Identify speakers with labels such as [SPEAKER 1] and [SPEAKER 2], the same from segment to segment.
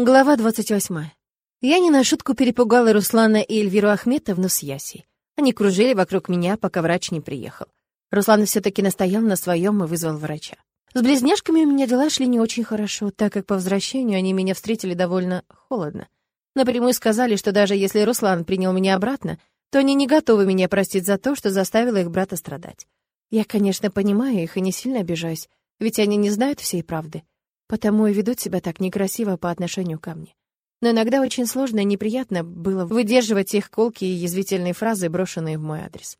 [SPEAKER 1] Глава 28. Я не на шутку перепугала Руслана и Эльвиру Ахметовну с Ясей. Они кружили вокруг меня, пока врач не приехал. Руслан все таки настоял на своем и вызвал врача. С близняшками у меня дела шли не очень хорошо, так как по возвращению они меня встретили довольно холодно. Напрямую сказали, что даже если Руслан принял меня обратно, то они не готовы меня простить за то, что заставила их брата страдать. Я, конечно, понимаю их и не сильно обижаюсь, ведь они не знают всей правды потому и ведут себя так некрасиво по отношению ко мне. Но иногда очень сложно и неприятно было выдерживать их колкие и язвительные фразы, брошенные в мой адрес.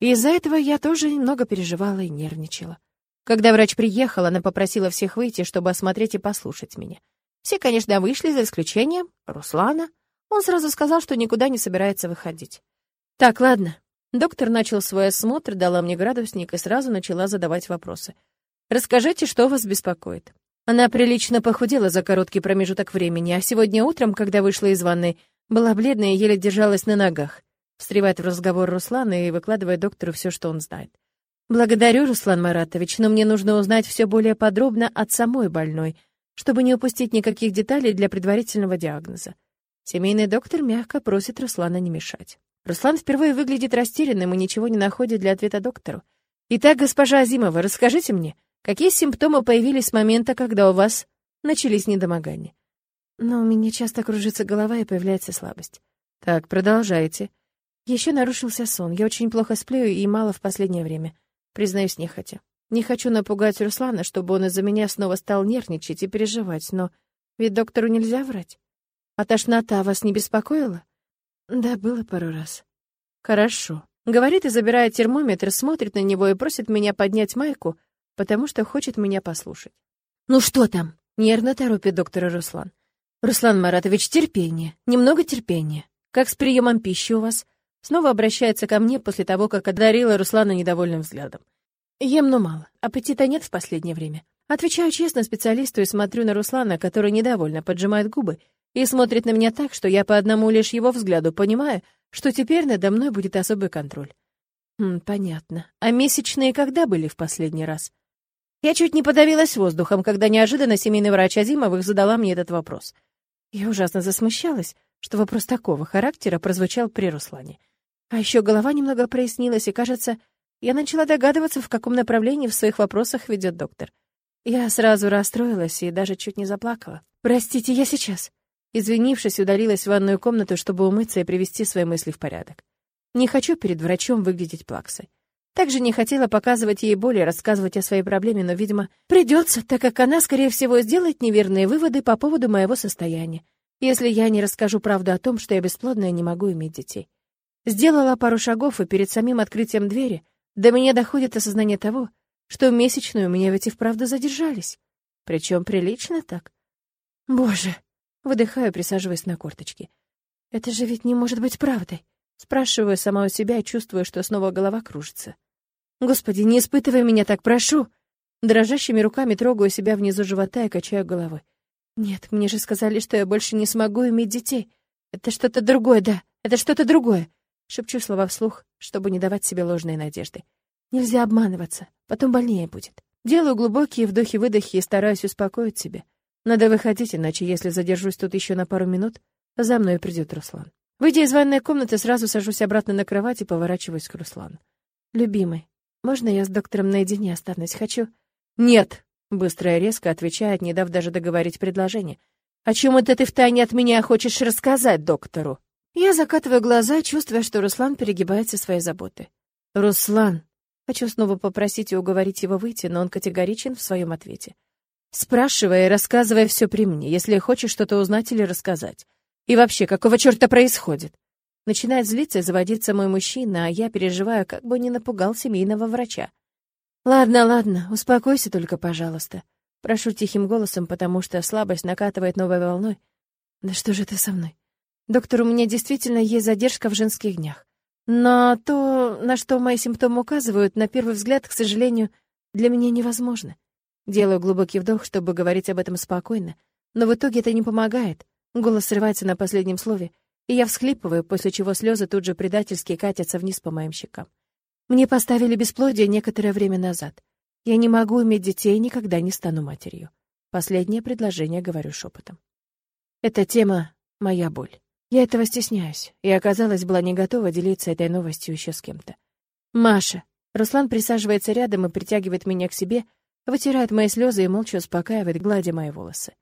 [SPEAKER 1] Из-за этого я тоже немного переживала и нервничала. Когда врач приехал, она попросила всех выйти, чтобы осмотреть и послушать меня. Все, конечно, вышли, за исключением Руслана. Он сразу сказал, что никуда не собирается выходить. «Так, ладно». Доктор начал свой осмотр, дала мне градусник и сразу начала задавать вопросы. «Расскажите, что вас беспокоит?» Она прилично похудела за короткий промежуток времени, а сегодня утром, когда вышла из ванной, была бледная и еле держалась на ногах. Встревает в разговор Руслан и выкладывает доктору все, что он знает. «Благодарю, Руслан Маратович, но мне нужно узнать все более подробно от самой больной, чтобы не упустить никаких деталей для предварительного диагноза». Семейный доктор мягко просит Руслана не мешать. Руслан впервые выглядит растерянным и ничего не находит для ответа доктору. «Итак, госпожа Азимова, расскажите мне, Какие симптомы появились с момента, когда у вас начались недомогания? Но у меня часто кружится голова и появляется слабость. Так, продолжайте. Еще нарушился сон. Я очень плохо сплю и мало в последнее время. Признаюсь, нехотя. Не хочу напугать Руслана, чтобы он из-за меня снова стал нервничать и переживать, но ведь доктору нельзя врать. А тошнота вас не беспокоила? Да, было пару раз. Хорошо. Говорит и забирая термометр, смотрит на него и просит меня поднять майку, потому что хочет меня послушать. «Ну что там?» — нервно торопит доктора Руслан. «Руслан Маратович, терпение, немного терпения. Как с приемом пищи у вас?» Снова обращается ко мне после того, как одарила Руслана недовольным взглядом. Ем, но мало. Аппетита нет в последнее время. Отвечаю честно специалисту и смотрю на Руслана, который недовольно поджимает губы и смотрит на меня так, что я по одному лишь его взгляду понимаю, что теперь надо мной будет особый контроль. Хм, понятно. А месячные когда были в последний раз? Я чуть не подавилась воздухом, когда неожиданно семейный врач Азимовых задала мне этот вопрос. Я ужасно засмущалась, что вопрос такого характера прозвучал при Руслане. А еще голова немного прояснилась, и, кажется, я начала догадываться, в каком направлении в своих вопросах ведет доктор. Я сразу расстроилась и даже чуть не заплакала. «Простите, я сейчас». Извинившись, удалилась в ванную комнату, чтобы умыться и привести свои мысли в порядок. Не хочу перед врачом выглядеть плаксой. Также не хотела показывать ей боль и рассказывать о своей проблеме, но, видимо, придется, так как она, скорее всего, сделает неверные выводы по поводу моего состояния, если я не расскажу правду о том, что я бесплодная и не могу иметь детей. Сделала пару шагов, и перед самим открытием двери до меня доходит осознание того, что месячные у меня ведь и вправду задержались. Причем прилично так. Боже! Выдыхаю, присаживаясь на корточки. Это же ведь не может быть правдой. Спрашиваю сама у себя и чувствую, что снова голова кружится. Господи, не испытывай меня так, прошу. Дрожащими руками трогаю себя внизу живота и качаю головой. Нет, мне же сказали, что я больше не смогу иметь детей. Это что-то другое, да, это что-то другое. Шепчу слова вслух, чтобы не давать себе ложные надежды. Нельзя обманываться, потом больнее будет. Делаю глубокие вдохи-выдохи и стараюсь успокоить себя. Надо выходить, иначе, если задержусь тут еще на пару минут, за мной придет Руслан. Выйдя из ванной комнаты, сразу сажусь обратно на кровать и поворачиваюсь к Руслану. «Любимый, можно я с доктором наедине останусь? Хочу...» «Нет!» — быстро и резко отвечает, не дав даже договорить предложение. «О чем это ты втайне от меня хочешь рассказать доктору?» Я закатываю глаза, чувствуя, что Руслан перегибается своей заботы. «Руслан!» Хочу снова попросить и уговорить его выйти, но он категоричен в своем ответе. Спрашивай и рассказывай все при мне, если хочешь что-то узнать или рассказать. И вообще, какого черта происходит? Начинает злиться и заводиться мой мужчина, а я переживаю, как бы не напугал семейного врача. «Ладно, ладно, успокойся только, пожалуйста». Прошу тихим голосом, потому что слабость накатывает новой волной. «Да что же ты со мной? Доктор, у меня действительно есть задержка в женских днях. Но то, на что мои симптомы указывают, на первый взгляд, к сожалению, для меня невозможно. Делаю глубокий вдох, чтобы говорить об этом спокойно, но в итоге это не помогает. Голос срывается на последнем слове — и я всхлипываю, после чего слезы тут же предательски катятся вниз по моим щекам. Мне поставили бесплодие некоторое время назад. Я не могу иметь детей и никогда не стану матерью. Последнее предложение говорю шепотом. Эта тема — моя боль. Я этого стесняюсь, и, оказалось, была не готова делиться этой новостью еще с кем-то. «Маша!» Руслан присаживается рядом и притягивает меня к себе, вытирает мои слезы и молча успокаивает, гладя мои волосы.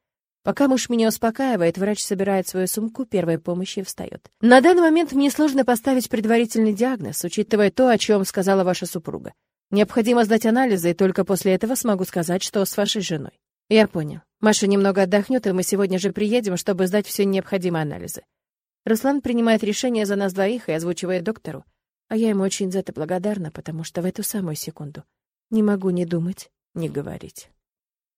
[SPEAKER 1] Пока муж меня успокаивает, врач собирает свою сумку первой помощи и встает. На данный момент мне сложно поставить предварительный диагноз, учитывая то, о чем сказала ваша супруга. Необходимо сдать анализы, и только после этого смогу сказать, что с вашей женой. Я понял. Маша немного отдохнет, и мы сегодня же приедем, чтобы сдать все необходимые анализы. Руслан принимает решение за нас двоих и озвучивает доктору. А я ему очень за это благодарна, потому что в эту самую секунду не могу ни думать, ни говорить.